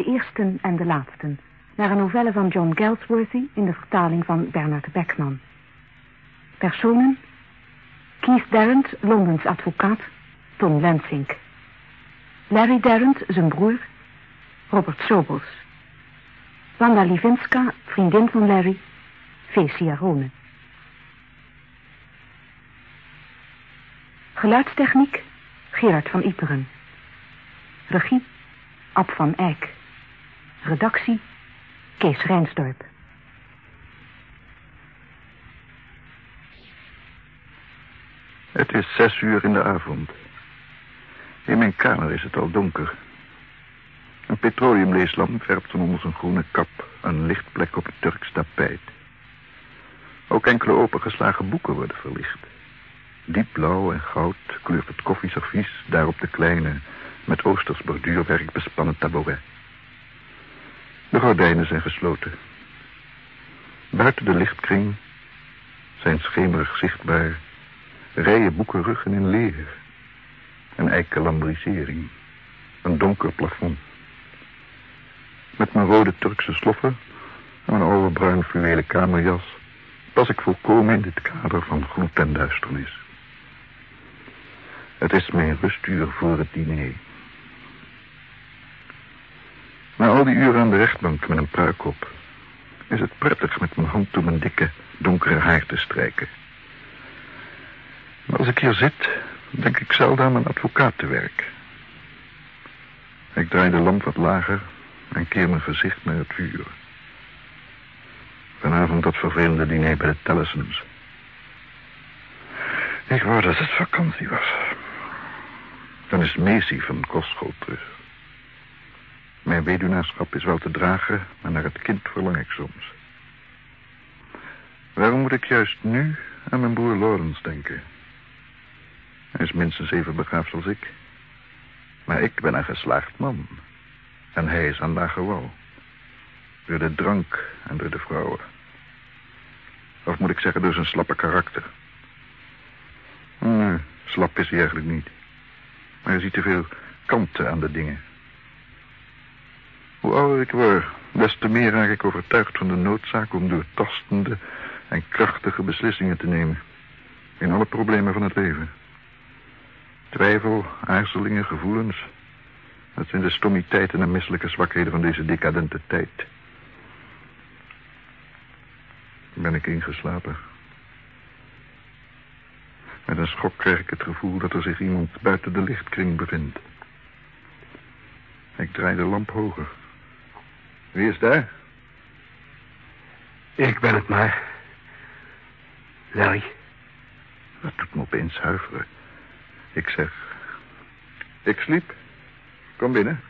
De Eersten en de Laatsten, naar een novelle van John Galsworthy in de vertaling van Bernard Beckman. Personen, Keith Darrant, Londens advocaat, Tom Lensink. Larry Darrant, zijn broer, Robert Sobels. Wanda Livinska, vriendin van Larry, Fecia Rone. Geluidstechniek, Gerard van Iperen. Regie, Ab van Eyck. Redactie, Kees Rijnsdorp. Het is zes uur in de avond. In mijn kamer is het al donker. Een petroleumleeslamp werpt van onder zijn groene kap een lichtplek op het Turks tapijt. Ook enkele opengeslagen boeken worden verlicht. Diepblauw en goud kleurt het koffieservies daarop de kleine, met oosters borduurwerk bespannen tabouret. De gordijnen zijn gesloten. Buiten de lichtkring zijn schemerig zichtbaar rijen boekenruggen in leer. Een eikelambrisering. Een donker plafond. Met mijn rode Turkse sloffen en mijn oude bruin fluwelen kamerjas pas ik volkomen in dit kader van gloed en duisternis. Het is mijn rustuur voor het diner. Na al die uren aan de rechtbank met een pruik op... is het prettig met mijn hand door mijn dikke, donkere haar te strijken. Maar als ik hier zit, denk ik zelden aan mijn advocaat te werk. Ik draai de lamp wat lager en keer mijn gezicht naar het vuur. Vanavond dat vervelende diner bij de Tellisons. Ik wou dat het vakantie was. Dan is Macy van kostschool terug. Mijn weduwnaarschap is wel te dragen, maar naar het kind verlang ik soms. Waarom moet ik juist nu aan mijn broer Lawrence denken? Hij is minstens even begaafd als ik. Maar ik ben een geslaagd man. En hij is aan lage wal. Door de drank en door de vrouwen. Of moet ik zeggen door zijn slappe karakter. Nee, slap is hij eigenlijk niet. Maar hij ziet te veel kanten aan de dingen. Hoe ouder ik word, des te meer raak ik overtuigd van de noodzaak om doortastende en krachtige beslissingen te nemen. In alle problemen van het leven. Twijfel, aarzelingen, gevoelens. Dat zijn de stommiteiten en misselijke zwakheden van deze decadente tijd. Ben ik ingeslapen. Met een schok krijg ik het gevoel dat er zich iemand buiten de lichtkring bevindt. Ik draai de lamp hoger. Wie is daar? Ik ben het maar. Larry. Dat doet me opeens huiveren. Ik zeg... Ik sliep. Kom binnen.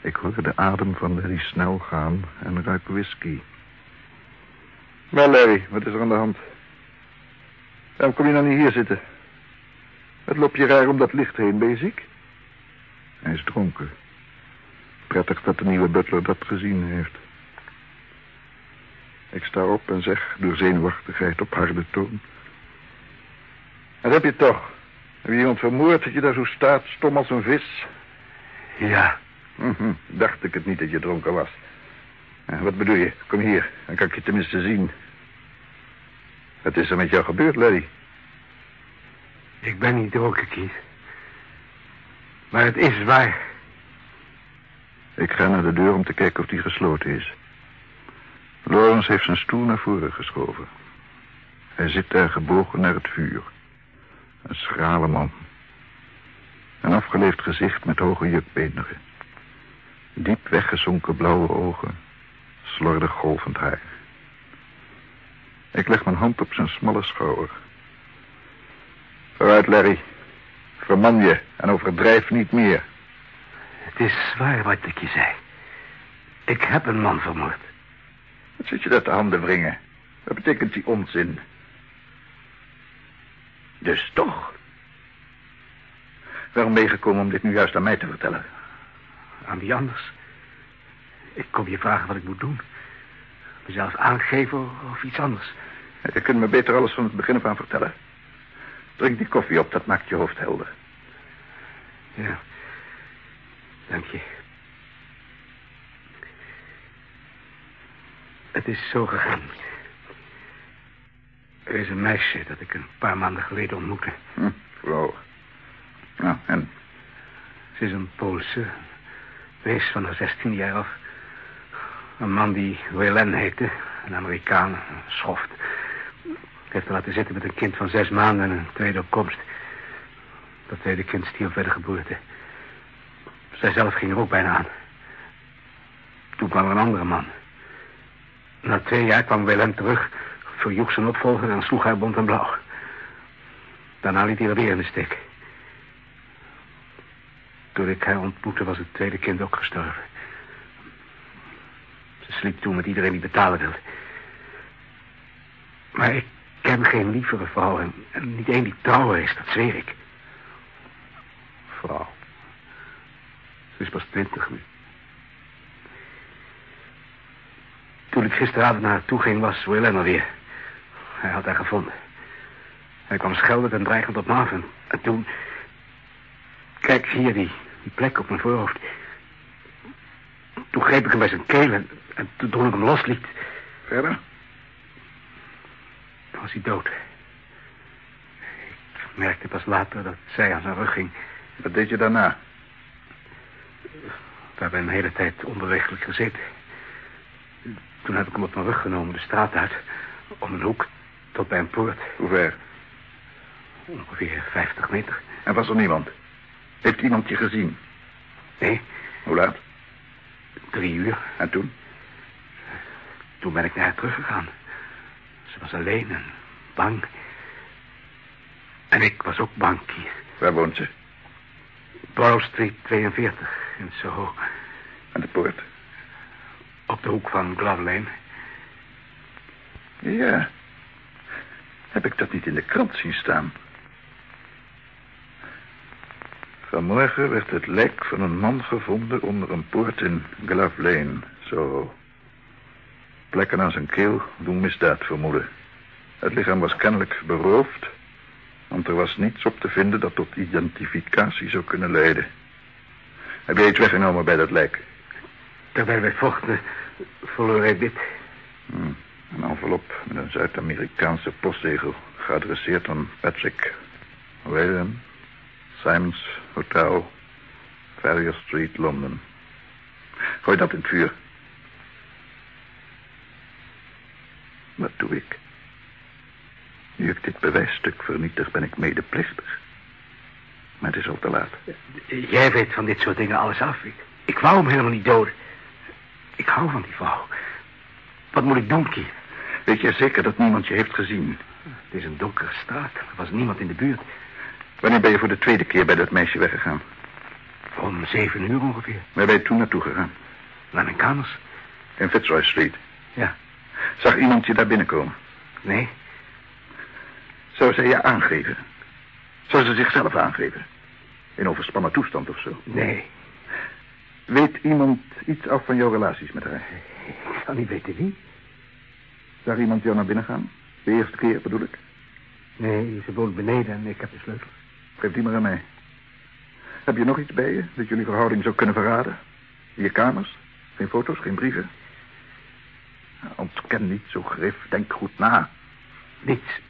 Ik hoor de adem van Larry snel gaan en ruik whisky. Wel, Larry, wat is er aan de hand? Waarom kom je nou niet hier zitten? Het loop je raar om dat licht heen, ben je ziek? Hij is dronken. Prettig dat de nieuwe butler dat gezien heeft. Ik sta op en zeg door zenuwachtigheid op harde toon. Wat heb je toch? Heb je iemand vermoord dat je daar zo staat, stom als een vis? Ja. Mhm, dacht ik het niet dat je dronken was. wat bedoel je? Kom hier, dan kan ik je tenminste zien. Wat is er met jou gebeurd, Larry? Ik ben niet dronken, Keith. Maar het is waar. Ik ga naar de deur om te kijken of die gesloten is. Lawrence heeft zijn stoel naar voren geschoven. Hij zit daar gebogen naar het vuur. Een schrale man. Een afgeleefd gezicht met hoge jukbeenderen. Diep weggezonken blauwe ogen. Slordig golvend haar. Ik leg mijn hand op zijn smalle schouder. Vooruit, Larry. Verman je en overdrijf niet meer. Het is waar wat ik je zei. Ik heb een man vermoord. Wat zit je dat de handen wringen? Wat betekent die onzin? Dus toch? Waarom ben je gekomen om dit nu juist aan mij te vertellen? Aan wie anders? Ik kom je vragen wat ik moet doen. Mezelf aangeven of iets anders. Je kunt me beter alles van het begin af aan vertellen. Drink die koffie op, dat maakt je hoofd helder. Ja. Dank je. Het is zo gegaan. Er is een meisje dat ik een paar maanden geleden ontmoette. Hm, wow. Nou, en? Ze is een Poolse. Wees van haar 16 jaar af. Een man die Willen heette. Een Amerikaan, een schoft. Heeft haar laten zitten met een kind van zes maanden en een tweede opkomst. Dat tweede kind stierf bij de geboorte. Zij zelf ging er ook bijna aan. Toen kwam er een andere man. Na twee jaar kwam Willem terug, verjoeg zijn opvolger en sloeg haar bont en blauw. Daarna liet hij er weer in de steek. Toen ik haar ontmoette was het tweede kind ook gestorven. Ze sliep toen met iedereen die betalen wilde. Maar ik ken geen lievere vrouw en, en niet één die trouwer is, dat zweer ik. Vrouw. Ze is pas twintig nu. Toen ik gisteravond naar haar toe ging, was Willem er weer. Hij had haar gevonden. Hij kwam scheldend en dreigend op me af. En, en toen... Kijk, hier, die, die plek op mijn voorhoofd. Toen greep ik hem bij zijn keel en, en toen ik hem losliet... Verder? Toen was hij dood. Ik merkte pas later dat zij aan zijn rug ging. Wat deed je daarna? We hebben een hele tijd onbewegelijk gezeten. Toen heb ik hem op mijn rug genomen, de straat uit. Om een hoek tot bij een poort. Hoe ver? Ongeveer 50 meter. En was er niemand? Heeft iemand je gezien? Nee. Hoe laat? Drie uur. En toen? Toen ben ik naar haar teruggegaan. Ze was alleen en bang. En ik was ook bang hier. Waar woont ze? Brow Street 42 in Soho. En de poort? Op de hoek van Glove Lane. Ja. Heb ik dat niet in de krant zien staan? Vanmorgen werd het lijk van een man gevonden onder een poort in Glove Lane. Zo. Plekken aan zijn keel doen misdaad vermoeden. Het lichaam was kennelijk beroofd, want er was niets op te vinden dat tot identificatie zou kunnen leiden. Heb jij iets weggenomen bij dat lijk? Terwijl wij vochten, verloor hij dit. Hmm, een envelop met een Zuid-Amerikaanse postzegel, geadresseerd aan Patrick William, Simons Hotel, Farrier Street, Londen. Gooi dat in het vuur. Wat doe ik? Nu ik dit bewijsstuk vernietig, ben ik medeplichtig. Maar het is al te laat. Jij weet van dit soort dingen alles af. Ik, ik wou hem helemaal niet doden. Ik hou van die vrouw. Wat moet ik doen, Kier? Weet je zeker dat niemand je heeft gezien? Het is een donkere straat. Er was niemand in de buurt. Wanneer ben je voor de tweede keer bij dat meisje weggegaan? Om zeven uur ongeveer. Waar ben je toen naartoe gegaan? Naar mijn kamers. In Fitzroy Street? Ja. Zag iemand je daar binnenkomen? Nee. Zou zij je aangeven? Zou ze zichzelf aangeven? In overspannen toestand of zo? Nee. Weet iemand iets af van jouw relaties met haar? Ik zou niet weten wie. Zag iemand jou naar binnen gaan? De eerste keer bedoel ik. Nee, ze woont beneden en ik heb de sleutel. Geef die maar aan mij. Heb je nog iets bij je dat jullie verhouding zou kunnen verraden? Je kamers? Geen foto's, geen brieven? Ontken niet zo grif, denk goed na. Niets.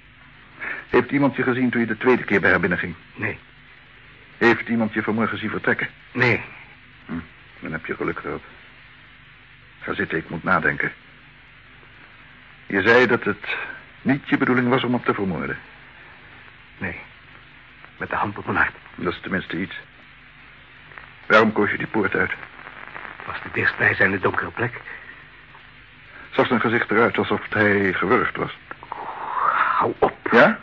Heeft iemand je gezien toen je de tweede keer bij haar binnenging? Nee. Heeft iemand je vanmorgen zien vertrekken? Nee. Hm, dan heb je geluk gehad. Ga zitten, ik moet nadenken. Je zei dat het niet je bedoeling was om op te vermoorden. Nee. Met de hand op mijn hart. Dat is tenminste iets. Waarom koos je die poort uit? Het was de dichtstbijzijnde donkere plek. Zag zijn gezicht eruit alsof hij gewurgd was. Hou op. Ja?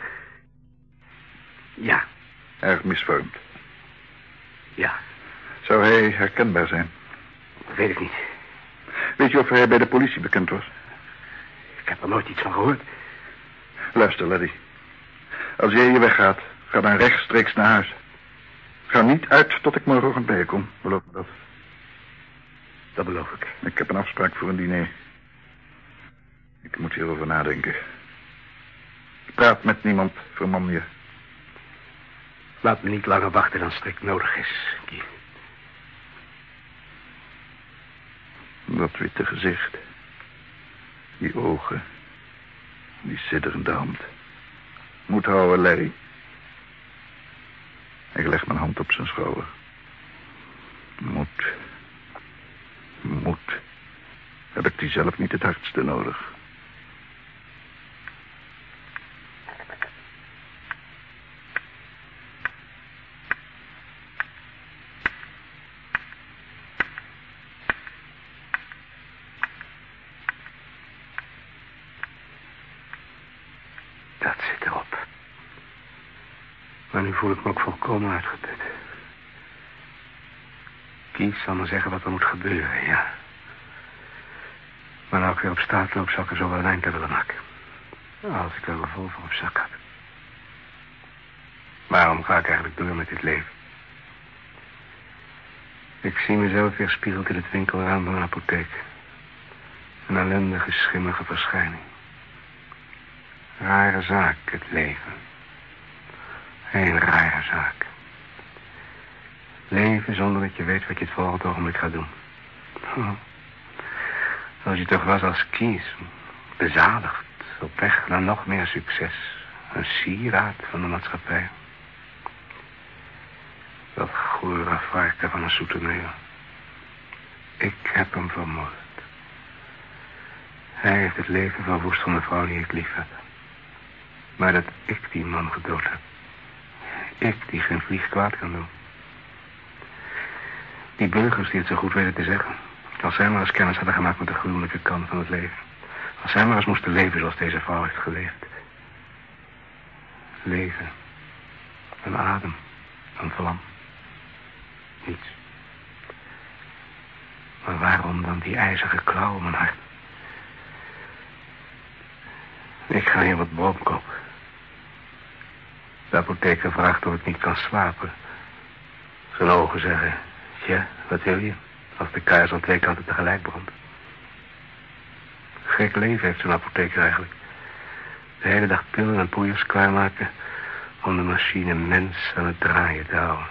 Ja. Erg misvormd. Ja. Zou hij herkenbaar zijn? Weet ik niet. Weet je of hij bij de politie bekend was? Ik heb er nooit iets van gehoord. Luister, Laddie. Als jij hier weggaat, ga dan rechtstreeks naar huis. Ga niet uit tot ik morgenochtend bij je kom. Beloof me dat. Dat beloof ik. Ik heb een afspraak voor een diner. Ik moet hierover nadenken. Praat met niemand, verman je. Laat me niet langer wachten dan strikt nodig is. Dat witte gezicht. Die ogen. Die sidderende hand. Moet houden, Larry. Ik leg mijn hand op zijn schouder. Moed. Moed. Heb ik die zelf niet het hardste nodig. voel ik me ook volkomen uitgeput. Kies zal me zeggen wat er moet gebeuren, ja. Maar nou ik weer op straat loop, zou ik er zo wel een eind aan willen maken. Als ik een revolver op zak had. Waarom ga ik eigenlijk door met dit leven? Ik zie mezelf weer spiegeld in het winkelraam van een apotheek. Een ellendige, schimmige verschijning. Rare zaak, het leven. Een rare zaak. Leven zonder dat je weet wat je het volgende ogenblik gaat doen. Oh. Als je toch was als kies. Bezadigd. Op weg naar nog meer succes. Een sieraad van de maatschappij. Dat goede varken van een soeteneur. Ik heb hem vermoord. Hij heeft het leven verwoest van de vrouw die ik lief heb. Maar dat ik die man gedood heb. Ik die geen vlieg kwaad kan doen. Die burgers die het zo goed weten te zeggen. Als zij maar eens kennis hadden gemaakt met de gruwelijke kant van het leven. Als zij maar eens moesten leven zoals deze vrouw heeft geleefd. Leven. Een adem. Een vlam. Niets. Maar waarom dan die ijzige klauw om mijn hart? Ik ga hier wat boom kopen. De apotheker vraagt of ik niet kan slapen. Zijn ogen zeggen, ja, wat wil je? Als de kaars aan twee kanten tegelijk brandt. Gek leven heeft zo'n apotheker eigenlijk. De hele dag pillen en poeiers klaarmaken... om de machine mens aan het draaien te houden.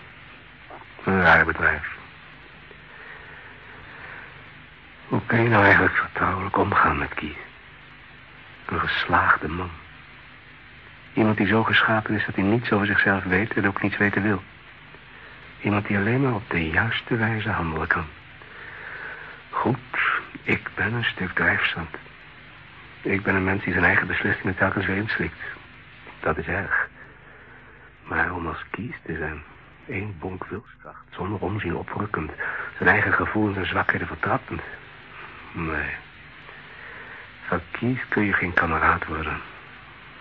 Een raar bedrijf. Hoe kun je nou eigenlijk vertrouwelijk omgaan met Kies? Een geslaagde man. Iemand die zo geschapen is dat hij niets over zichzelf weet en ook niets weten wil. Iemand die alleen maar op de juiste wijze handelen kan. Goed, ik ben een stuk drijfstand. Ik ben een mens die zijn eigen beslissingen telkens weer inslikt. Dat is erg. Maar om als kies te zijn, één bonk wilskracht, zonder omzien oprukkend, zijn eigen gevoelens en zwakheden vertrappend. Nee. Van kies kun je geen kameraad worden.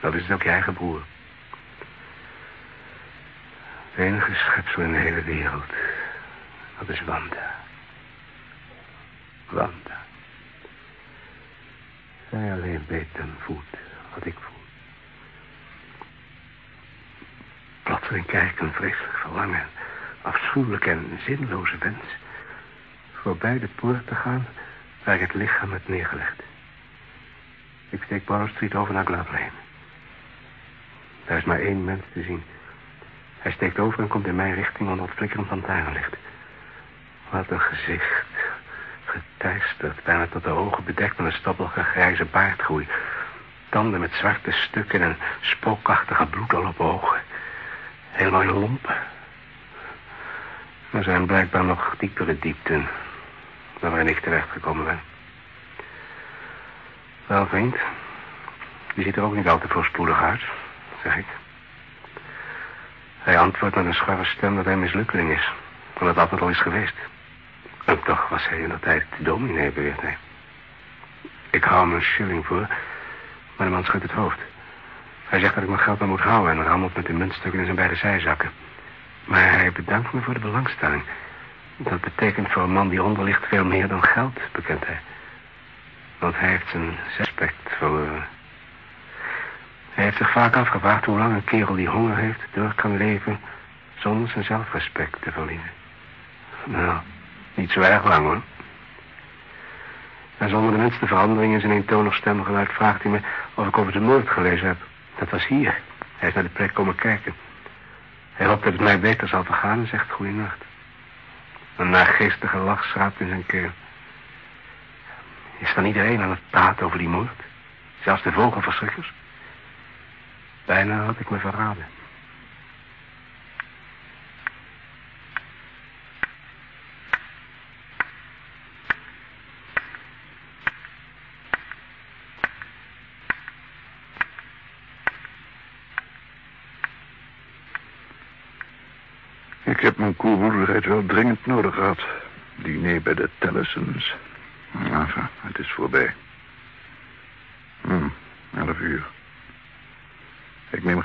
Dat is ook je eigen broer. Het enige schepsel in de hele wereld. Dat is Wanda. Wanda. Zij alleen weet en voelt wat ik voel. Plotseling krijg ik een vreselijk verlangen. Afschuwelijk en zinloze wens. Voorbij de poort te gaan waar ik het lichaam heb neergelegd. Ik steek Borrow Street over naar Glove. Daar is maar één mens te zien. Hij steekt over en komt in mijn richting onder het flikkerend lantaarnlicht. Wat een gezicht. Geteisterd, bijna tot de ogen bedekt met een stappelige grijze baardgroei. Tanden met zwarte stukken en spookachtige op ogen. Helemaal in. Er zijn blijkbaar nog diepere diepten dan waarin ik terechtgekomen ben. Wel, vriend. Die ziet er ook niet al te voorspoedig uit zeg ik. Hij antwoordt met een schorre stem dat hij mislukkeling is. En dat altijd al is geweest. En toch was hij in de tijd dominee, beweert hij. Ik hou hem een shilling voor, maar de man schudt het hoofd. Hij zegt dat ik mijn geld maar moet houden en rammelt met de muntstukken in zijn beide zijzakken. Maar hij bedankt me voor de belangstelling. Dat betekent voor een man die onder ligt veel meer dan geld, bekent hij. Want hij heeft zijn respect voor hij heeft zich vaak afgevraagd hoe lang een kerel die honger heeft door kan leven zonder zijn zelfrespect te verliezen. Nou, niet zo erg lang hoor. En zonder de minste verandering in zijn eentonig stemgeluid vraagt hij me of ik over de moord gelezen heb. Dat was hier. Hij is naar de plek komen kijken. Hij hoopt dat het mij beter zal vergaan en zegt goeienacht. Een nageestige lach schraapt in zijn keel. Is dan iedereen aan het praten over die moord? Zelfs de vogelverschrikkers? Bijna had ik me verraden. Ik heb mijn koelbloedigheid wel dringend nodig gehad. Diner bij de Tellisons. Enfin, het is voorbij. Hm, elf uur.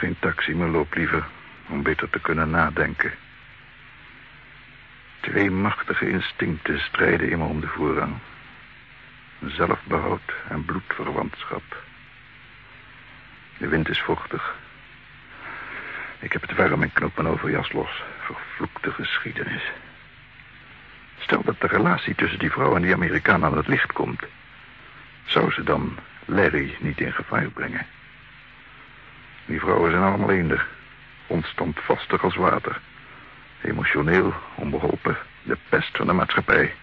Neem geen taxi, maar loop liever om beter te kunnen nadenken. Twee machtige instincten strijden in me om de voorrang. Zelfbehoud en bloedverwantschap. De wind is vochtig. Ik heb het warm en knoop mijn overjas los. Vervloekte geschiedenis. Stel dat de relatie tussen die vrouw en die Amerikaan aan het licht komt. Zou ze dan Larry niet in gevaar brengen? Die vrouwen zijn allemaal eender. Onstandvastig als water. Emotioneel, onbeholpen. De pest van de maatschappij.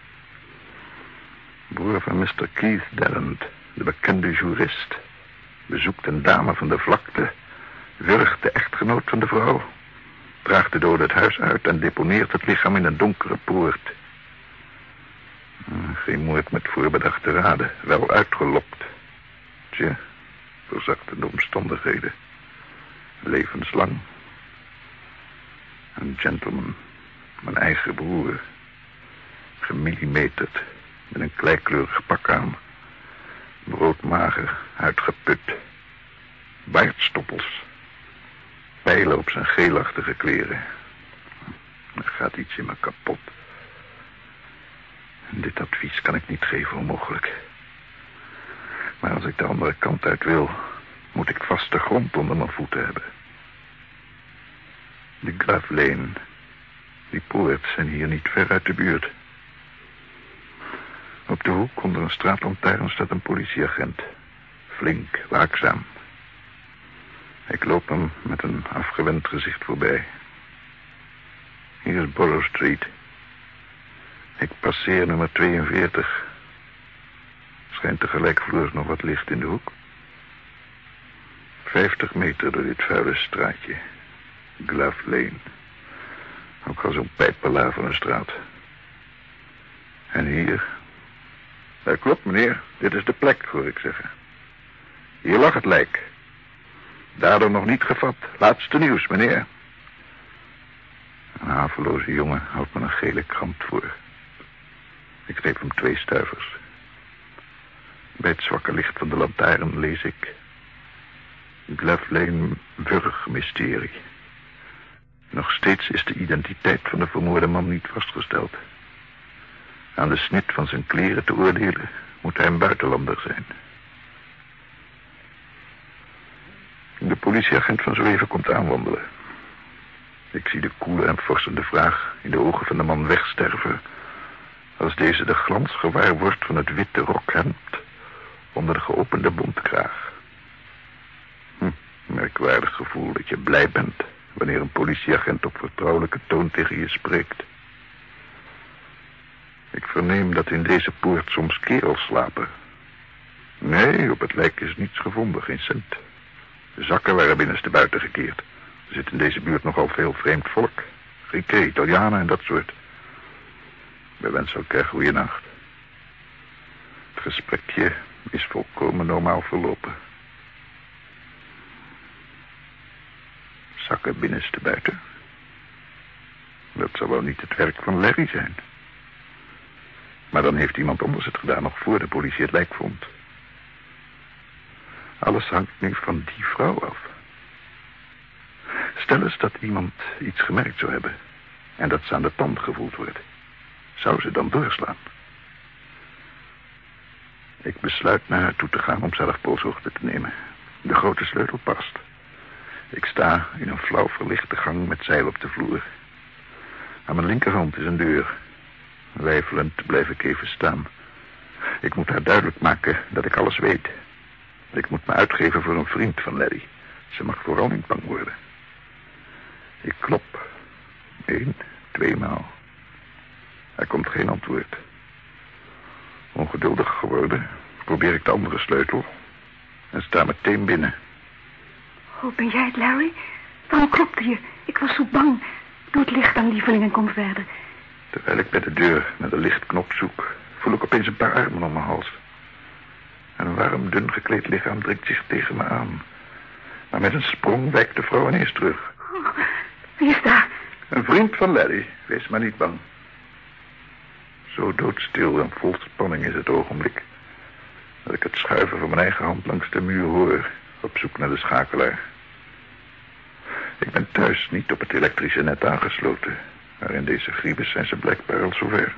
Broer van Mr. Keith Darrant, de bekende jurist. Bezoekt een dame van de vlakte. Wurgt de echtgenoot van de vrouw. Draagt de dode het huis uit en deponeert het lichaam in een donkere poort. Geen moord met voorbedachte raden, wel uitgelokt. Tja, verzachtende omstandigheden. Levenslang. Een gentleman, mijn eigen broer. Gemillimeterd, met een kleikleurig pak aan. Broodmager, uitgeput. Baardstoppels. Pijlen op zijn geelachtige kleren. Er gaat iets in me kapot. Dit advies kan ik niet geven, onmogelijk. Maar als ik de andere kant uit wil, moet ik vaste grond onder mijn voeten hebben. De Lane, die poort zijn hier niet ver uit de buurt. Op de hoek onder een straatlantaarn staat een politieagent. Flink, waakzaam. Ik loop hem met een afgewend gezicht voorbij. Hier is Borough Street. Ik passeer nummer 42. Schijnt tegelijkervloers nog wat licht in de hoek. Vijftig meter door dit vuile straatje. Glove Lane. Ook al zo'n pijpelaar van een straat. En hier... Dat klopt, meneer. Dit is de plek, hoor ik zeggen. Hier lag het lijk. Daardoor nog niet gevat. Laatste nieuws, meneer. Een haveloze jongen houdt me een gele krant voor. Ik geef hem twee stuivers. Bij het zwakke licht van de lantaarn lees ik... Glove Lane Wurg-mysterie. Nog steeds is de identiteit van de vermoorde man niet vastgesteld. Aan de snit van zijn kleren te oordelen moet hij een buitenlander zijn. De politieagent van zo even komt aanwandelen. Ik zie de koele en forsende vraag in de ogen van de man wegsterven... als deze de glans gewaar wordt van het witte rokhemd onder de geopende bontkraag. Merkwaardig gevoel dat je blij bent wanneer een politieagent op vertrouwelijke toon tegen je spreekt. Ik verneem dat in deze poort soms kerels slapen. Nee, op het lijk is niets gevonden, geen cent. De zakken waren binnenste buiten gekeerd. Er zit in deze buurt nogal veel vreemd volk. Grieken, Italianen en dat soort. We wensen elkaar goede nacht. Het gesprekje is volkomen normaal verlopen. Zakken binnenste buiten. Dat zou wel niet het werk van Larry zijn. Maar dan heeft iemand anders het gedaan nog voor de politie het lijk vond. Alles hangt nu van die vrouw af. Stel eens dat iemand iets gemerkt zou hebben... en dat ze aan de tand gevoeld wordt. Zou ze dan doorslaan? Ik besluit naar haar toe te gaan om zelf polshoogte te nemen. De grote sleutel past. Ik sta in een flauw verlichte gang met zeil op de vloer. Aan mijn linkerhand is een deur. Wijfelend blijf ik even staan. Ik moet haar duidelijk maken dat ik alles weet. Ik moet me uitgeven voor een vriend van Larry. Ze mag vooral niet bang worden. Ik klop. Eén, tweemaal. Er komt geen antwoord. Ongeduldig geworden, probeer ik de andere sleutel en sta meteen binnen. Oh, ben jij het, Larry? Waarom klopte je? Ik was zo bang. Doe het licht aan, lieveling, en kom verder. Terwijl ik bij de deur naar de lichtknop zoek, voel ik opeens een paar armen om mijn hals. Een warm, dun gekleed lichaam dringt zich tegen me aan. Maar met een sprong wijkt de vrouw ineens terug. Oh, wie is daar? Een vriend van Larry, wees maar niet bang. Zo doodstil en vol spanning is het ogenblik... dat ik het schuiven van mijn eigen hand langs de muur hoor... op zoek naar de schakelaar. Ik ben thuis niet op het elektrische net aangesloten... maar in deze griebes zijn ze blijkbaar al zover.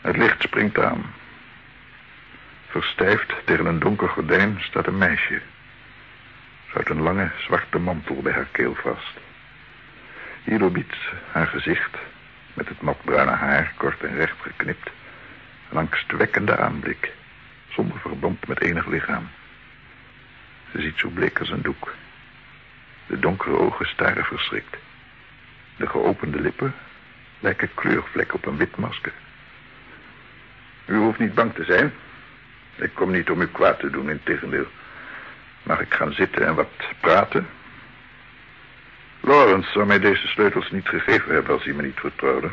Het licht springt aan. Verstijfd tegen een donker gordijn staat een meisje. Ze houdt een lange zwarte mantel bij haar keel vast. Hierdoor biedt haar gezicht, met het matbruine haar kort en recht geknipt, een angstwekkende aanblik, zonder verband met enig lichaam. Ze ziet zo bleek als een doek. De donkere ogen staren verschrikt. De geopende lippen lijken kleurvlek op een wit masker. U hoeft niet bang te zijn. Ik kom niet om u kwaad te doen, in tegendeel. Mag ik gaan zitten en wat praten? Lawrence zou mij deze sleutels niet gegeven hebben als hij me niet vertrouwde.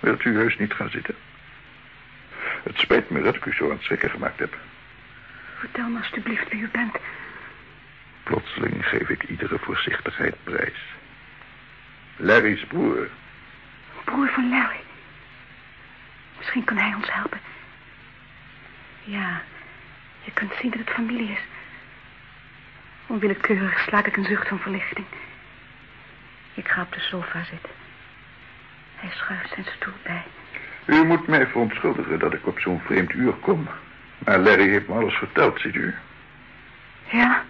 Wilt u heus niet gaan zitten? Het spijt me dat ik u zo aan het schrikken gemaakt heb. Vertel me alstublieft wie u bent. Plotseling geef ik iedere voorzichtigheid prijs. Larry's broer. Broer van Larry. Misschien kan hij ons helpen. Ja, je kunt zien dat het familie is. Onwillekeurig slaak ik een zucht van verlichting. Ik ga op de sofa zitten. Hij schuift zijn stoel bij. U moet mij verontschuldigen dat ik op zo'n vreemd uur kom. Maar Larry heeft me alles verteld, ziet u. Ja?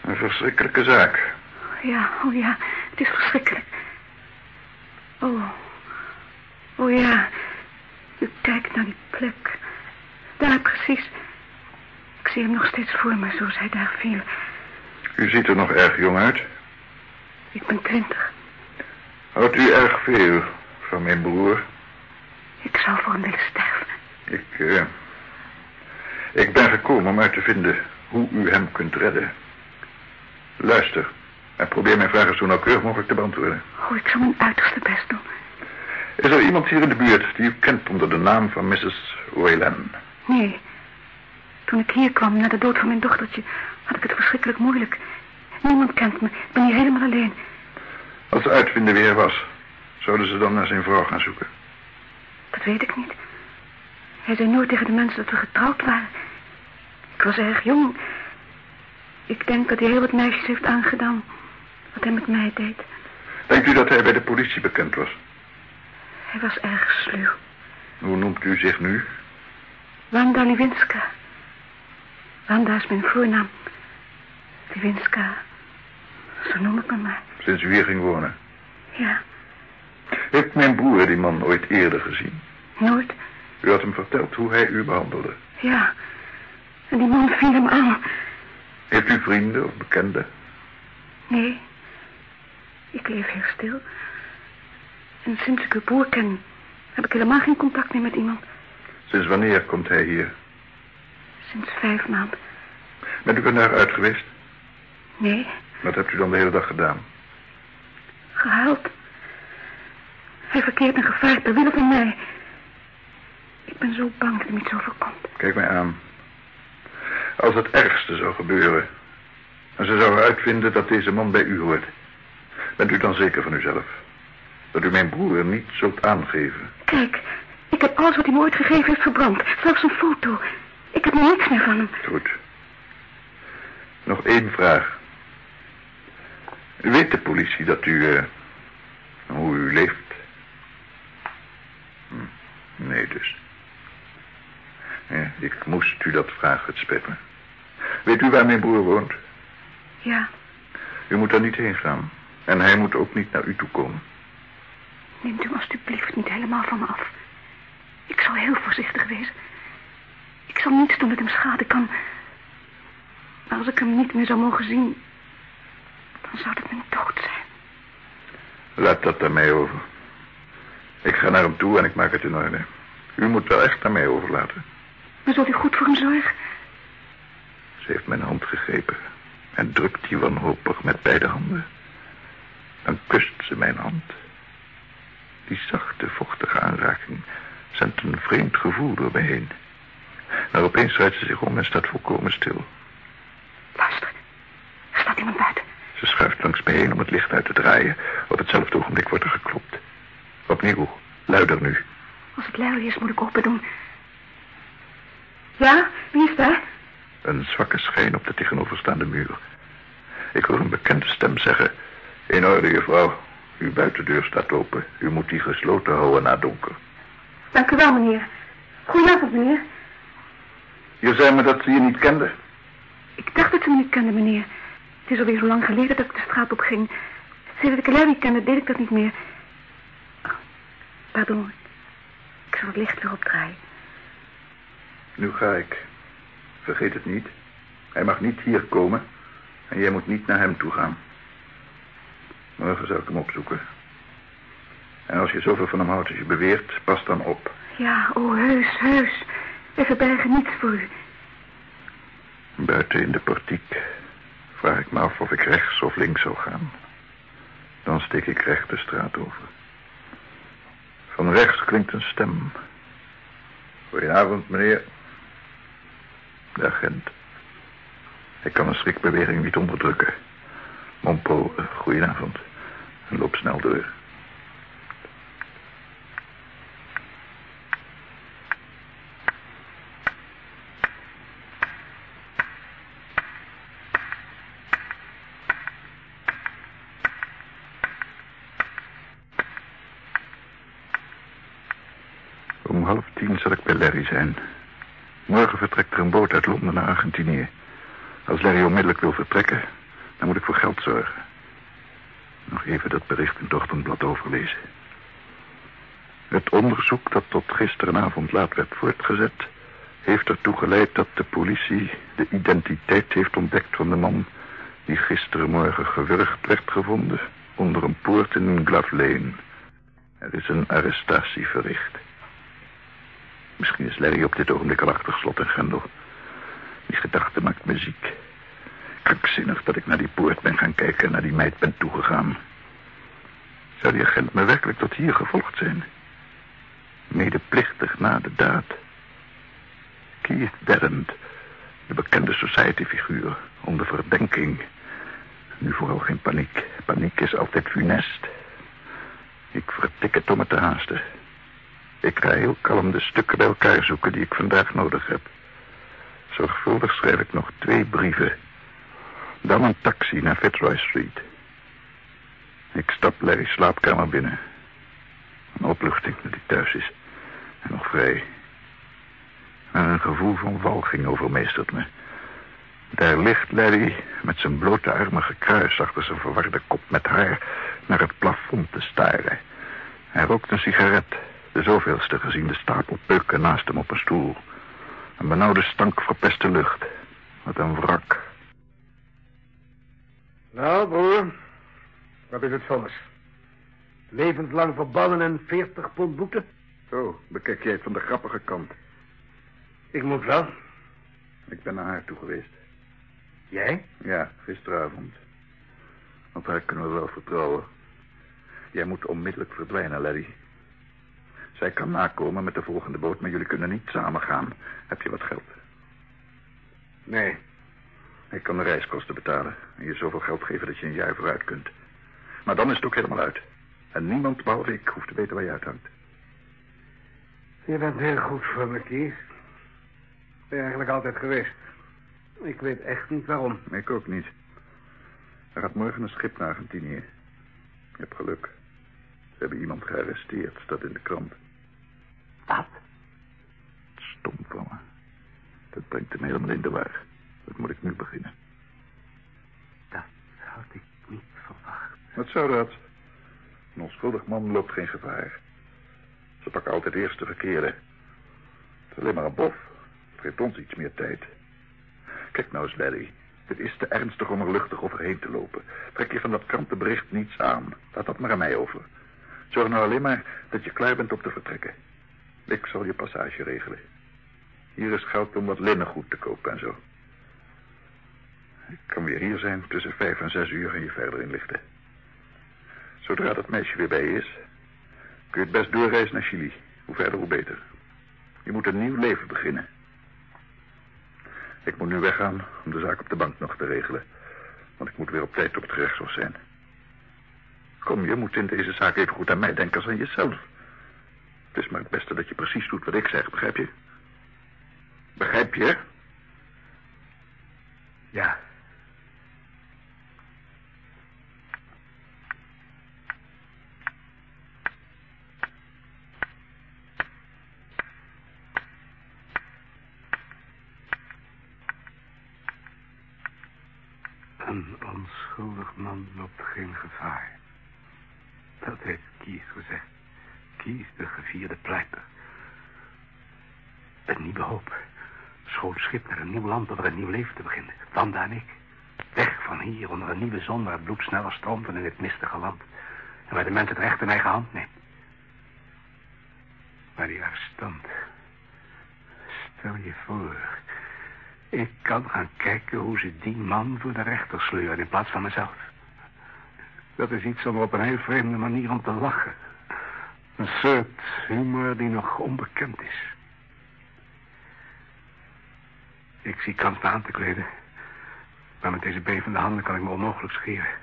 Een verschrikkelijke zaak. Ja, oh ja, het is verschrikkelijk. Oh, oh ja, u kijkt naar die plek. Daar precies. Ik zie hem nog steeds voor me, zoals hij daar viel. U ziet er nog erg jong uit. Ik ben twintig. Houdt u erg veel van mijn broer? Ik zou voor hem willen sterven. Ik, uh, ik ben gekomen om uit te vinden hoe u hem kunt redden. Luister en probeer mijn vragen zo nauwkeurig mogelijk te beantwoorden. Oh, ik zal mijn uiterste best doen. Is er iemand hier in de buurt die u kent onder de naam van Mrs. Wayland? Nee. Toen ik hier kwam na de dood van mijn dochtertje, had ik het verschrikkelijk moeilijk. Niemand kent me. Ik ben hier helemaal alleen. Als ze uitvinden wie hij was, zouden ze dan naar zijn vrouw gaan zoeken? Dat weet ik niet. Hij zei nooit tegen de mensen dat we getrouwd waren. Ik was erg jong. Ik denk dat hij heel wat meisjes heeft aangedaan. Wat hij met mij deed. Denkt u dat hij bij de politie bekend was? Hij was erg sluw. Hoe noemt u zich nu? Wanda Liwinska. Wanda is mijn voornaam. Liwinska. Zo noem ik me maar. Sinds u hier ging wonen? Ja. Heeft mijn broer die man ooit eerder gezien? Nooit. U had hem verteld hoe hij u behandelde? Ja. En die man viel hem aan. Heeft u vrienden of bekenden? Nee. Ik leef heel stil. En sinds ik uw broer ken, heb ik helemaal geen contact meer met iemand. Sinds wanneer komt hij hier? Sinds vijf maanden. Bent u vandaag uit geweest? Nee. Wat hebt u dan de hele dag gedaan? Gehuild. Hij verkeert in gevaar ter wille van mij. Ik ben zo bang dat hem iets overkomt. Kijk mij aan. Als het ergste zou gebeuren... en ze zouden uitvinden dat deze man bij u hoort... bent u dan zeker van uzelf? Dat u mijn broer niet zult aangeven? Kijk, ik heb alles wat hij me ooit gegeven heeft verbrand. Zelfs een foto. Ik heb nu niks meer van hem. Goed. Nog één vraag. Weet de politie dat u... Uh, hoe u leeft? Hm, nee dus. Ja, ik moest u dat vragen, het spijt me. Weet u waar mijn broer woont? Ja. U moet daar niet heen gaan. En hij moet ook niet naar u toe komen. Neemt u alstublieft niet helemaal van me af. Ik zal heel voorzichtig wezen. Ik zal niets doen dat hem schade kan. Maar als ik hem niet meer zou mogen zien... dan zou het mijn dood zijn. Laat dat aan mij over. Ik ga naar hem toe en ik maak het in orde. U moet wel echt aan mij overlaten. Maar zult u goed voor hem zorgen? Ze heeft mijn hand gegrepen en drukt die wanhopig met beide handen. Dan kust ze mijn hand. Die zachte, vochtige aanraking zendt een vreemd gevoel door mij heen. Maar opeens draait ze zich om en staat volkomen stil. Luister, er staat iemand buiten. Ze schuift langs mij heen om het licht uit te draaien. Op hetzelfde ogenblik wordt er geklopt. Opnieuw, luider nu. Als het Larry is, moet ik open doen. Ja, wie is daar? Een zwakke schijn op de tegenoverstaande muur. Ik hoor een bekende stem zeggen... In orde, juffrouw. Uw buitendeur staat open. U moet die gesloten houden na donker. Dank u wel, meneer. Goedenavond, meneer. Je zei me dat ze je niet kende. Ik dacht dat ze me niet kende, meneer. Het is alweer zo lang geleden dat ik de straat op ging. Sinds ik Larry kende, deed ik dat niet meer. Oh, pardon. Ik zal het licht weer opdraaien. Nu ga ik. Vergeet het niet. Hij mag niet hier komen. En jij moet niet naar hem toe gaan. Morgen zal ik hem opzoeken. En als je zoveel van hem houdt als je beweert, pas dan op. Ja, oh, heus, heus. We verbergen niets voor u. Buiten in de portiek vraag ik me af of ik rechts of links zou gaan. Dan steek ik recht de straat over. Van rechts klinkt een stem. Goedenavond, meneer. De agent. Ik kan een schrikbeweging niet onderdrukken. Mompo, uh, goedenavond. En loop snel door. Om half tien zal ik bij Larry zijn. Morgen vertrekt er een boot uit Londen naar Argentinië. Als Larry onmiddellijk wil vertrekken, dan moet ik voor geld zorgen. Nog dat bericht in het ochtendblad overlezen. Het onderzoek dat tot gisterenavond laat werd voortgezet... heeft ertoe geleid dat de politie de identiteit heeft ontdekt van de man... die gisterenmorgen gewurgd werd gevonden onder een poort in Lane. Er is een arrestatie verricht. Misschien is Larry op dit ogenblik al achter slot en grendel. Die gedachte maakt me ziek. Krankzinnig dat ik naar die poort ben gaan kijken en naar die meid ben toegegaan. Zou die agent me werkelijk tot hier gevolgd zijn? Medeplichtig na de daad. Keith Derrent, de bekende society-figuur, onder verdenking. Nu vooral geen paniek. Paniek is altijd funest. Ik vertik het om het te haasten. Ik ga heel kalm de stukken bij elkaar zoeken die ik vandaag nodig heb. Zorgvuldig schrijf ik nog twee brieven. Dan een taxi naar Fitzroy Street. Ik stap Larry's slaapkamer binnen. Een opluchting dat hij thuis is. En nog vrij. En een gevoel van walging overmeestert me. Daar ligt Larry met zijn blote armen gekruist achter zijn verwarde kop met haar naar het plafond te staren. Hij rookt een sigaret, de zoveelste gezien de stapel peuken naast hem op een stoel. Een benauwde stank verpeste lucht. Wat een wrak. Nou, broer, wat is het vonnis? Levenslang verbannen en 40 pond boete? Zo, bekijk jij het van de grappige kant. Ik moet wel. Ik ben naar haar toe geweest. Jij? Ja, gisteravond. Op haar kunnen we wel vertrouwen. Jij moet onmiddellijk verdwijnen, Larry. Zij kan nakomen met de volgende boot, maar jullie kunnen niet samen gaan. Heb je wat geld? Nee. Ik kan de reiskosten betalen en je zoveel geld geven dat je een jaar vooruit kunt. Maar dan is het ook helemaal uit. En niemand behalve ik hoeft te weten waar je uithangt. Je bent heel goed voor me, Kees. Ben je eigenlijk altijd geweest. Ik weet echt niet waarom. Ik ook niet. Er gaat morgen een schip naar Argentinië. Je hebt geluk. Ze hebben iemand gearresteerd, staat in de krant. Wat? Stom van me. Dat brengt hem helemaal in de war. Dat moet ik nu beginnen. Dat had ik niet verwacht. Wat zou dat? Een onschuldig man loopt geen gevaar. Ze pakken altijd eerst de verkeerde. Het is alleen maar een bof. Het geeft ons iets meer tijd. Kijk nou eens, Larry. Het is te ernstig om er luchtig overheen te lopen. Trek je van dat krantenbericht niets aan. Laat dat maar aan mij over. Zorg nou alleen maar dat je klaar bent om te vertrekken. Ik zal je passage regelen. Hier is geld om wat linnengoed te kopen en zo. Ik kan weer hier zijn tussen vijf en zes uur en je verder inlichten. Zodra dat meisje weer bij je is, kun je het best doorreizen naar Chili. Hoe verder, hoe beter. Je moet een nieuw leven beginnen. Ik moet nu weggaan om de zaak op de bank nog te regelen. Want ik moet weer op tijd op het gerechtshof zijn. Kom, je moet in deze zaak even goed aan mij denken als aan jezelf. Het is maar het beste dat je precies doet wat ik zeg, begrijp je? Begrijp je? Ja. Een onschuldig man loopt geen gevaar. Dat heeft Kies gezegd. Kies, de gevierde pleiter. Een nieuwe hoop. Schoon schip naar een nieuw land om er een nieuw leven te beginnen. Wanda en ik. Weg van hier onder een nieuwe zon waar het bloed sneller stroomt dan in het mistige land. En waar de mensen het recht in eigen hand neemt. Maar die arrestant. Stel je voor. Ik kan gaan kijken hoe ze die man voor de rechter sleuren in plaats van mezelf. Dat is iets om op een heel vreemde manier om te lachen. Een soort humor die nog onbekend is. Ik zie kans aan te kleden. Maar met deze bevende handen kan ik me onmogelijk scheren.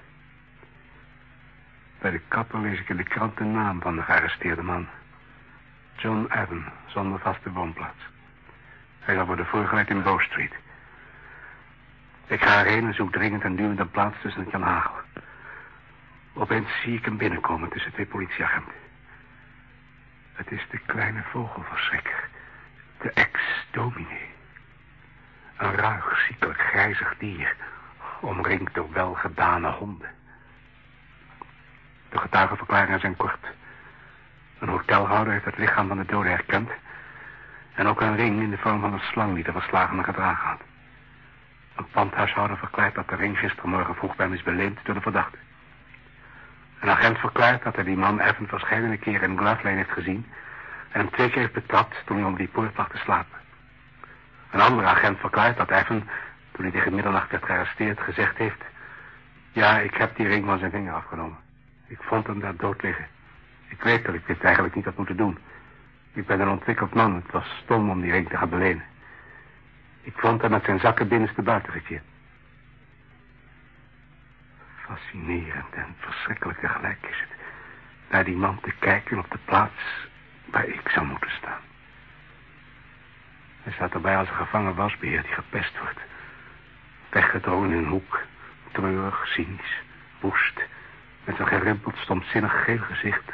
Bij de kapper lees ik in de krant de naam van de gearresteerde man. John Adam, zonder vaste woonplaats. Hij zal worden voorgeleid in Bow Street. Ik ga erheen en zoek dringend en duwend een plaats tussen het Jan Hagel. Opeens zie ik hem binnenkomen tussen twee politieagenten. Het is de kleine vogelverschrikker. De ex-dominee. Een ruig, ziekelijk, grijzig dier. Omringd door welgedane honden. De getuigenverklaringen zijn kort. Een hotelhouder heeft het lichaam van de dode herkend. En ook een ring in de vorm van een slang die de verslagene gedragen had. Een pandhuishouder verklaart dat de ring gistermorgen vroeg bij hem is beleend door de verdachte. Een agent verklaart dat hij die man Evan verschillende keren in Glovelane heeft gezien... en hem twee keer heeft betrapt toen hij onder die poort lag te slapen. Een andere agent verklaart dat Evan, toen hij tegen middernacht werd gearresteerd, gezegd heeft... Ja, ik heb die ring van zijn vinger afgenomen. Ik vond hem daar dood liggen. Ik weet dat ik dit eigenlijk niet had moeten doen. Ik ben een ontwikkeld man. Het was stom om die ring te gaan belenen. Ik vond hem met zijn zakken binnenste buiten gekeerd. Fascinerend en verschrikkelijk tegelijk is het... naar die man te kijken op de plaats waar ik zou moeten staan. Hij staat erbij als een gevangen wasbeer die gepest wordt. Weggedrongen in een hoek, treurig, cynisch, woest... met zijn gerimpeld, stomzinnig geel gezicht...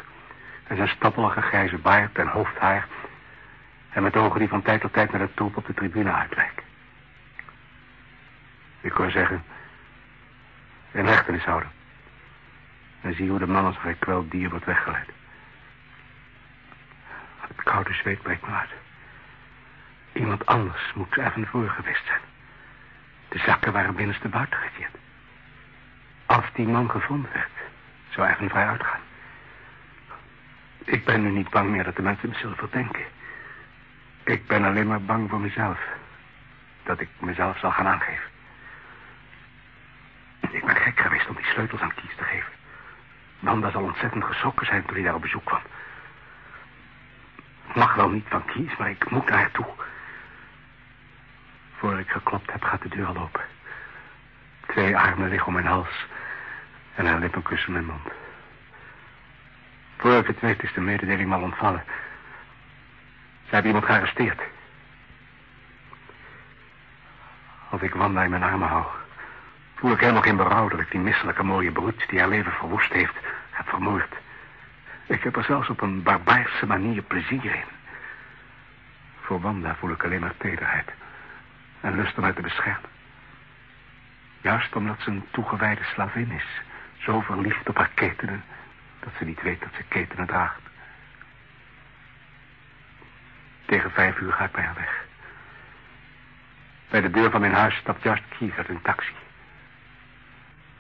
en zijn stappelige grijze baard en hoofdhaar... en met ogen die van tijd tot tijd naar de troep op de tribune uitwijken. Ik hoor zeggen... in hechtenis houden. En zie hoe de man als een gekweld dier wordt weggeleid. Het koude zweet breekt me uit. Iemand anders moet even voor geweest zijn. De zakken waren binnenste buiten gekeerd. Als die man gevonden werd, zou even vrij uitgaan. Ik ben nu niet bang meer dat de mensen me zullen verdenken. Ik ben alleen maar bang voor mezelf. Dat ik mezelf zal gaan aangeven. Ik ben gek geweest om die sleutels aan Kies te geven. Wanda zal ontzettend geschrokken zijn toen hij daar op bezoek kwam. Het mag wel niet van Kies, maar ik moet naar toe. Voor ik geklopt heb, gaat de deur al open. Twee armen liggen om mijn hals. En haar lippen kussen mijn mond. Voor ik het weet is de mededeling mal ontvallen. Ze hebben iemand gearresteerd. Als ik Wanda in mijn armen hou... voel ik helemaal geen berouw dat ik die misselijke mooie broed... die haar leven verwoest heeft, heb vermoord. Ik heb er zelfs op een barbaarse manier plezier in. Voor Wanda voel ik alleen maar tederheid en lust om haar te beschermen. Juist omdat ze een toegewijde slavin is. Zo verliefd op haar ketenen, dat ze niet weet dat ze ketenen draagt. Tegen vijf uur ga ik bij haar weg. Bij de deur van mijn huis stapt juist Kies uit een taxi.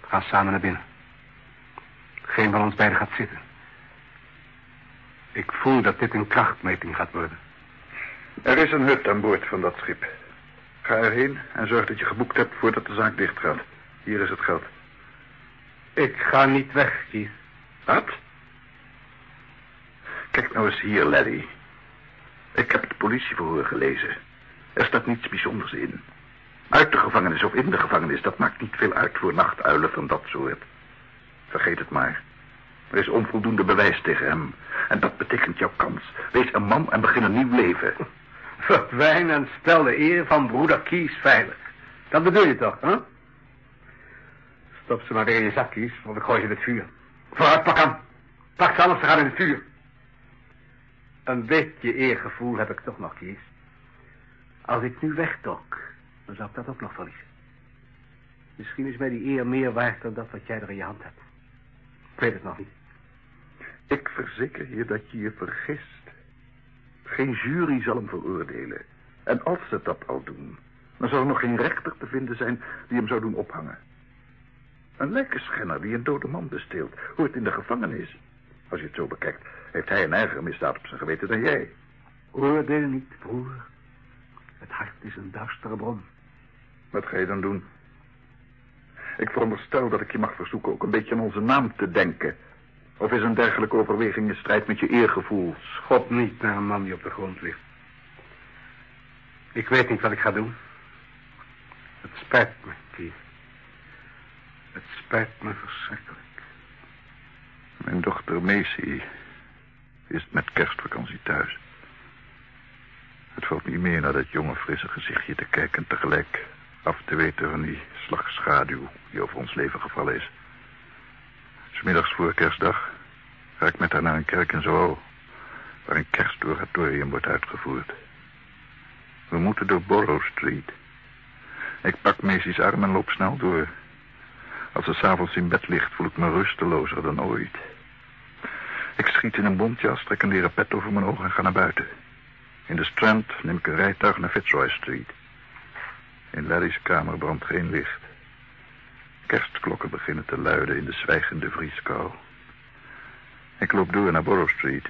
Gaan samen naar binnen. Geen van ons beiden gaat zitten. Ik voel dat dit een krachtmeting gaat worden. Er is een hut aan boord van dat schip. Ga erheen en zorg dat je geboekt hebt voordat de zaak dicht gaat. Hier is het geld. Ik ga niet weg, Keith. Wat? Kijk nou eens hier, Larry. Ik heb het politieverhoor gelezen. Er staat niets bijzonders in. Uit de gevangenis of in de gevangenis, dat maakt niet veel uit voor nachtuilen van dat soort. Vergeet het maar. Er is onvoldoende bewijs tegen hem. En dat betekent jouw kans. Wees een man en begin een nieuw leven. Verdwijn en stel de eer van broeder Kies veilig. Dat bedoel je toch, hè? Stop ze maar weer in je zak, Kies, of ik gooi ze in het vuur. Vooruit, pak hem. Pak ze alles, ze gaan in het vuur. Een beetje eergevoel heb ik toch nog, Kies. Als ik nu wegtok, dan zou ik dat ook nog verliezen. Misschien is mij die eer meer waard dan dat wat jij er in je hand hebt. Ik weet het nog niet. Ik verzeker je dat je je vergist. Geen jury zal hem veroordelen. En als ze dat al doen, dan zal er nog geen rechter te vinden zijn die hem zou doen ophangen. Een lijkenschenner die een dode man besteelt, hoort in de gevangenis. Als je het zo bekijkt, heeft hij een erger misdaad op zijn geweten dan jij. Oordeel niet, broer. Het hart is een duistere bron. Wat ga je dan doen? Ik veronderstel dat ik je mag verzoeken ook een beetje aan onze naam te denken. Of is een dergelijke overweging in strijd met je eergevoel? Schop niet naar een man die op de grond ligt. Ik weet niet wat ik ga doen. Het spijt me, Keith. Het spijt me verschrikkelijk. Mijn dochter Macy is met kerstvakantie thuis. Het valt niet meer naar dat jonge frisse gezichtje te kijken... en tegelijk af te weten van die slagschaduw die over ons leven gevallen is. Smiddags voor kerstdag ga ik met haar naar een kerk in Zo, waar een kerstoratorium wordt uitgevoerd. We moeten door Borough Street. Ik pak Macy's arm en loop snel door. Als ze s'avonds in bed ligt, voel ik me rustelozer dan ooit. Ik schiet in een bontjas, trek een leren pet over mijn ogen en ga naar buiten. In de Strand neem ik een rijtuig naar Fitzroy Street. In Larry's kamer brandt geen licht. Kerstklokken beginnen te luiden in de zwijgende vrieskou. Ik loop door naar Borough Street.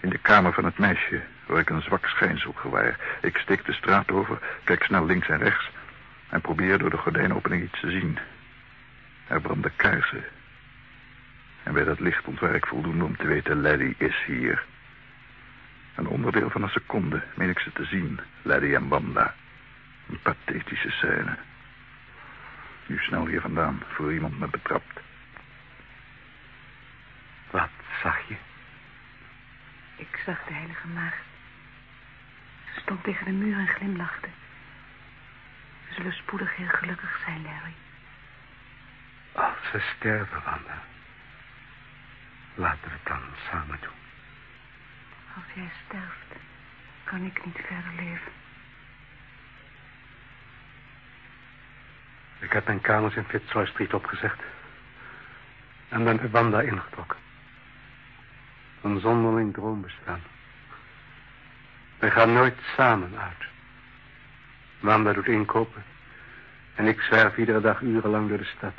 In de kamer van het meisje hoor ik een zwak schijnsel gewaar. Ik steek de straat over, kijk snel links en rechts... en probeer door de gordijnopening iets te zien. Er branden kaarsen. En bij dat licht ontwaar ik voldoende om te weten... Larry is hier. Een onderdeel van een seconde meen ik ze te zien. Larry en Wanda. Een pathetische scène. Nu snel hier vandaan, voor iemand me betrapt. Wat zag je? Ik zag de heilige maagd. Ze stond tegen de muur en glimlachte. We zullen spoedig heel gelukkig zijn, Larry. Als ze sterven, Wanda. Laten we het dan samen doen. Als jij sterft, kan ik niet verder leven. Ik heb mijn kamers in Fitzroy Street opgezegd. En ben Wanda ingetrokken. Een zonderling droom bestaan. Wij gaan nooit samen uit. Wanda doet inkopen. En ik zwerf iedere dag urenlang door de stad.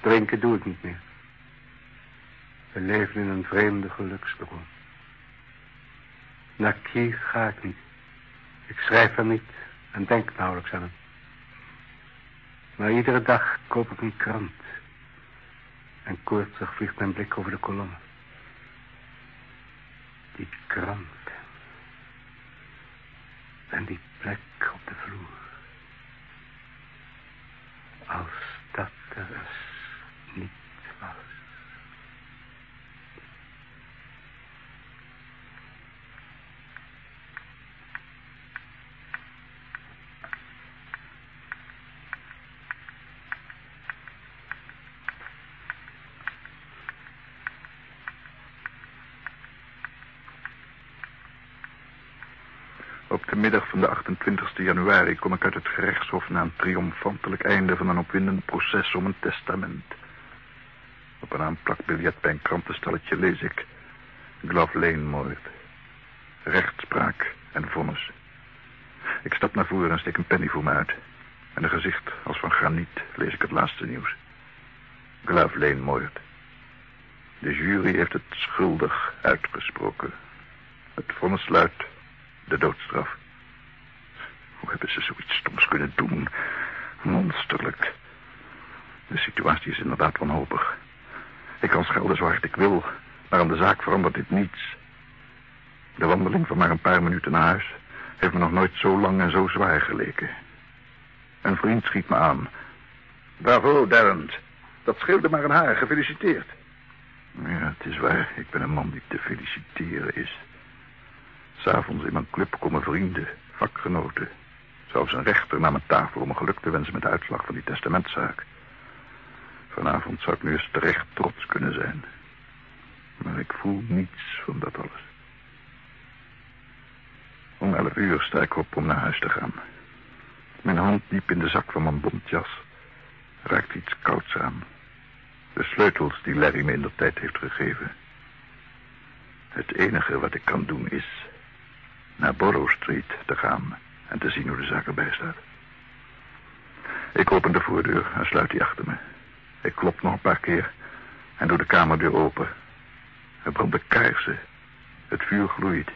Drinken doe ik niet meer. We leven in een vreemde geluksdroom. Naar Keith ga ik niet. Ik schrijf hem niet en denk nauwelijks aan hem. Maar iedere dag koop ik een krant. En koortsig vliegt mijn blik over de kolommen. Die krant. En die plek op de vloer. Als dat er eens niet was. Op de middag van de 28 januari kom ik uit het gerechtshof na een triomfantelijk einde van een opwindend proces om een testament. Op een aanplakbiljet bij een krantenstalletje lees ik Glove Lane moord. Rechtspraak en vonnis. Ik stap naar voren en steek een penny voor me uit. En een gezicht als van graniet lees ik het laatste nieuws. Glove Lane moord. De jury heeft het schuldig uitgesproken. Het vonnis luidt de doodstraf. Hebben ze zoiets stoms kunnen doen? Monsterlijk. De situatie is inderdaad wanhopig. Ik kan schelden zo hard ik wil, maar aan de zaak verandert dit niets. De wandeling van maar een paar minuten naar huis heeft me nog nooit zo lang en zo zwaar geleken. Een vriend schiet me aan. Bravo, Darrent. Dat scheelde maar een haar. Gefeliciteerd. Ja, het is waar. Ik ben een man die te feliciteren is. S'avonds in mijn club komen vrienden, vakgenoten. Zelfs een rechter naar mijn tafel om me geluk te wensen met de uitslag van die testamentzaak. Vanavond zou ik nu eens terecht trots kunnen zijn. Maar ik voel niets van dat alles. Om elf uur sta ik op om naar huis te gaan. Mijn hand diep in de zak van mijn bontjas. Raakt iets kouds aan. De sleutels die Larry me in de tijd heeft gegeven. Het enige wat ik kan doen is naar Borough Street te gaan en te zien hoe de zaak erbij staat. Ik open de voordeur en sluit die achter me. Ik klop nog een paar keer en doe de kamerdeur open. Er branden kaarsen. Het vuur gloeit.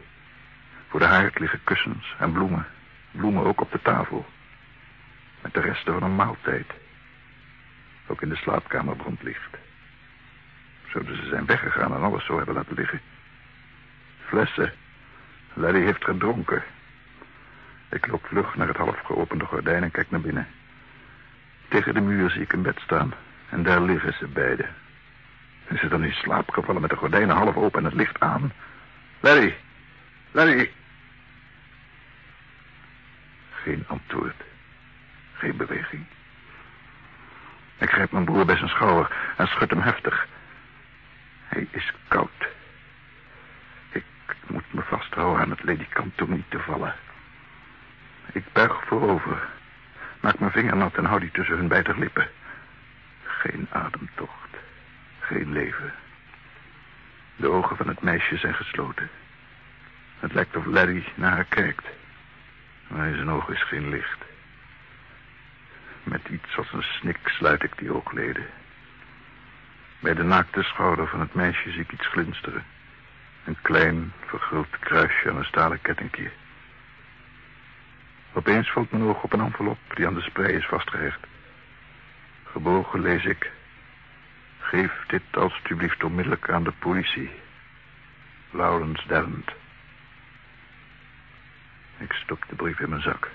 Voor de haard liggen kussens en bloemen. Bloemen ook op de tafel. Met de resten van een maaltijd. Ook in de slaapkamer brandt licht. Zouden ze zijn weggegaan en alles zo hebben laten liggen. Flessen. Larry heeft gedronken. Ik loop vlug naar het half geopende gordijn en kijk naar binnen. Tegen de muur zie ik een bed staan. En daar liggen ze beiden. Is ze dan in slaap gevallen met de gordijnen half open en het licht aan? Larry! Larry! Geen antwoord. Geen beweging. Ik grijp mijn broer bij zijn schouder en schud hem heftig. Hij is koud. Ik moet me vasthouden aan het ledikant om niet te vallen. Ik buig voorover, maak mijn vinger nat en hou die tussen hun beide lippen. Geen ademtocht, geen leven. De ogen van het meisje zijn gesloten. Het lijkt of Larry naar haar kijkt. Maar in zijn ogen is geen licht. Met iets als een snik sluit ik die oogleden. Bij de naakte schouder van het meisje zie ik iets glinsteren. Een klein, verguld kruisje aan een stalen kettingje. Opeens valt mijn oog op een envelop die aan de sprei is vastgehecht. Gebogen lees ik... Geef dit alstublieft onmiddellijk aan de politie. Lawrence Dent. Ik stop de brief in mijn zak.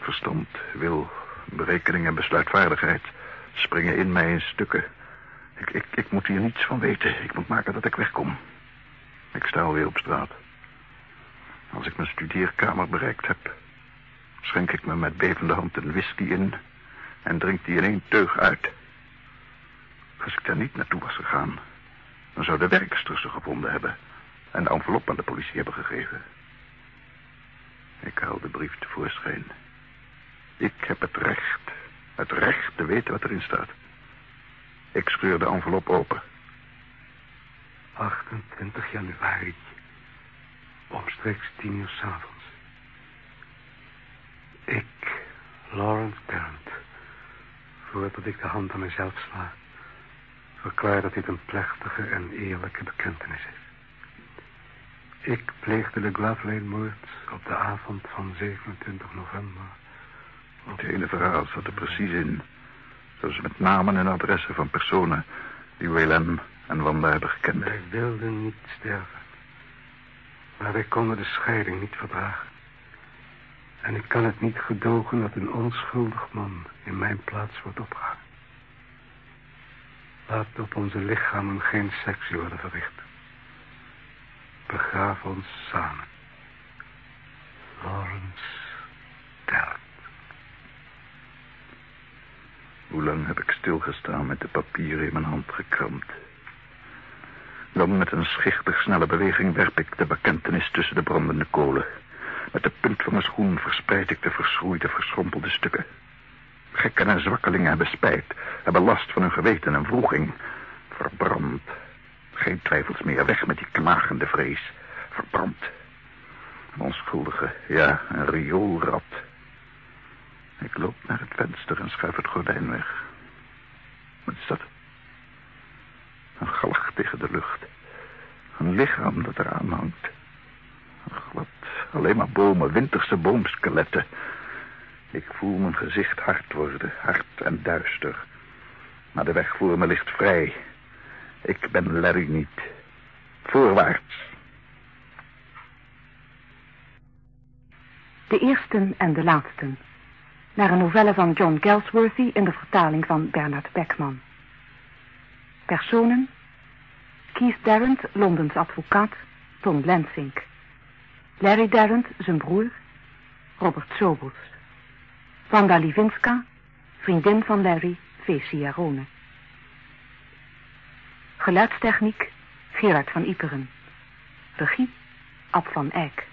Verstand, wil, berekening en besluitvaardigheid springen in mij in stukken. Ik, ik, ik moet hier niets van weten. Ik moet maken dat ik wegkom. Ik sta alweer op straat. Als ik mijn studeerkamer bereikt heb... schenk ik me met bevende hand een whisky in... en drink die in één teug uit. Als ik daar niet naartoe was gegaan... dan zou de werkster ze gevonden hebben... en de envelop aan de politie hebben gegeven. Ik haal de brief tevoorschijn... Ik heb het recht, het recht te weten wat erin staat. Ik scheur de envelop open. 28 januari, omstreeks tien uur s'avonds. Ik, Lawrence Tarrant, voordat ik de hand aan mezelf sla, verklaar dat dit een plechtige en eerlijke bekentenis is. Ik pleegde de Glavlane-moord op de avond van 27 november het hele verhaal zat er precies in. Zoals met namen en adressen van personen die Willem en Wanda hebben gekend. Wij wilden niet sterven. Maar wij konden de scheiding niet verdragen. En ik kan het niet gedogen dat een onschuldig man in mijn plaats wordt opgehangen. Laat op onze lichamen geen seks worden verricht. Begraaf ons samen. Lawrence Terp. Hoe lang heb ik stilgestaan met de papieren in mijn hand gekramd. Dan met een schichtig snelle beweging werp ik de bekentenis tussen de brandende kolen. Met de punt van mijn schoen verspreid ik de verschroeide, verschrompelde stukken. Gekken en zwakkelingen hebben spijt, hebben last van hun geweten en vroeging. Verbrand. Geen twijfels meer, weg met die knagende vrees. Verbrand. Een onschuldige, ja, een rioolrat. Ik loop naar het venster en schuif het gordijn weg. Wat is dat? Een galg tegen de lucht. Een lichaam dat eraan hangt. Alleen maar bomen, winterse boomskeletten. Ik voel mijn gezicht hard worden, hard en duister. Maar de weg voor me ligt vrij. Ik ben Larry niet. Voorwaarts. De eersten en de laatsten. Naar een novelle van John Galsworthy in de vertaling van Bernard Beckman. Personen. Keith Darrant, Londens advocaat, Tom Lensink. Larry Darrant, zijn broer, Robert Sobels. Wanda Livinska, vriendin van Larry, V. Ciarone. Geluidstechniek, Gerard van Iperen. Regie, Ab van Eyck.